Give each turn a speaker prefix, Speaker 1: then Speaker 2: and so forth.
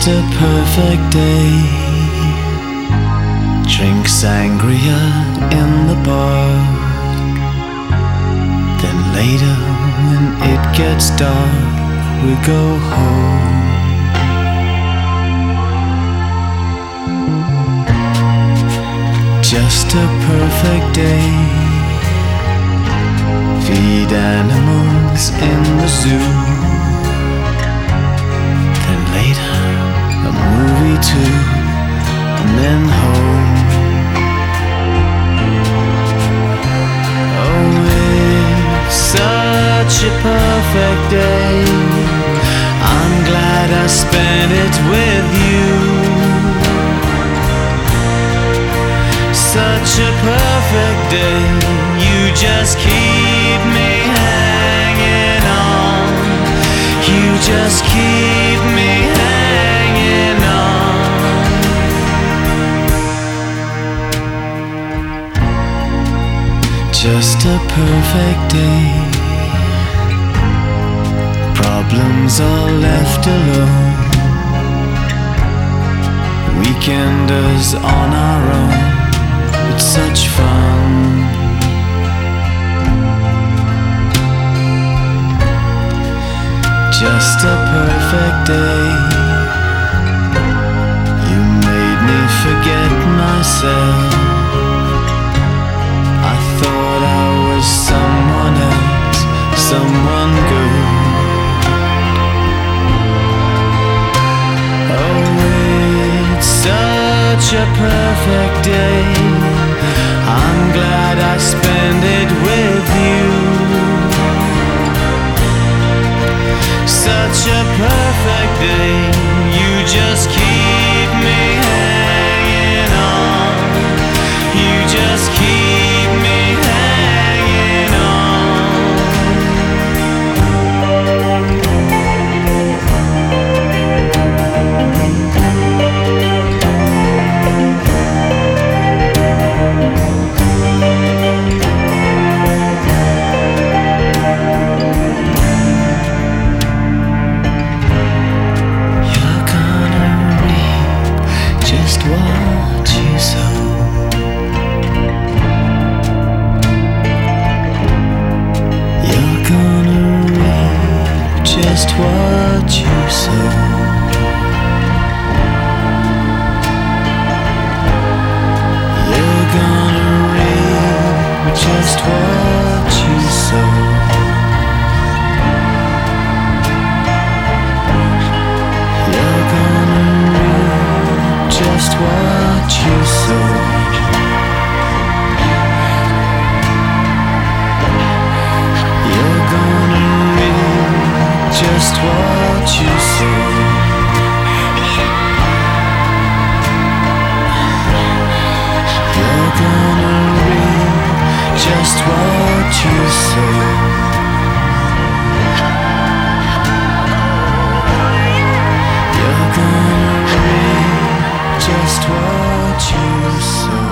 Speaker 1: Just a perfect day. Drink sangria in the park. Then later, when it gets dark, we go home. Just a perfect day. Feed animals in the zoo. Too, and then home. Oh, it's such a perfect day. I'm glad I spent it with you. Such a perfect day. You just keep me hanging on. You just keep Just a perfect day. Problems are left alone. Weekenders on our own. It's such fun. Just a perfect day. Perfect day. I'm glad I spent it with you. Such a perfect day. You just just what you sow. what you sow. You're gonna reap just what you sow. You're gonna reap just what you sow. You're gonna just what you saw.